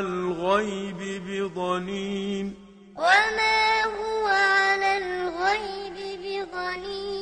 الغيب بضنين. وما هو على الغيب بضنين.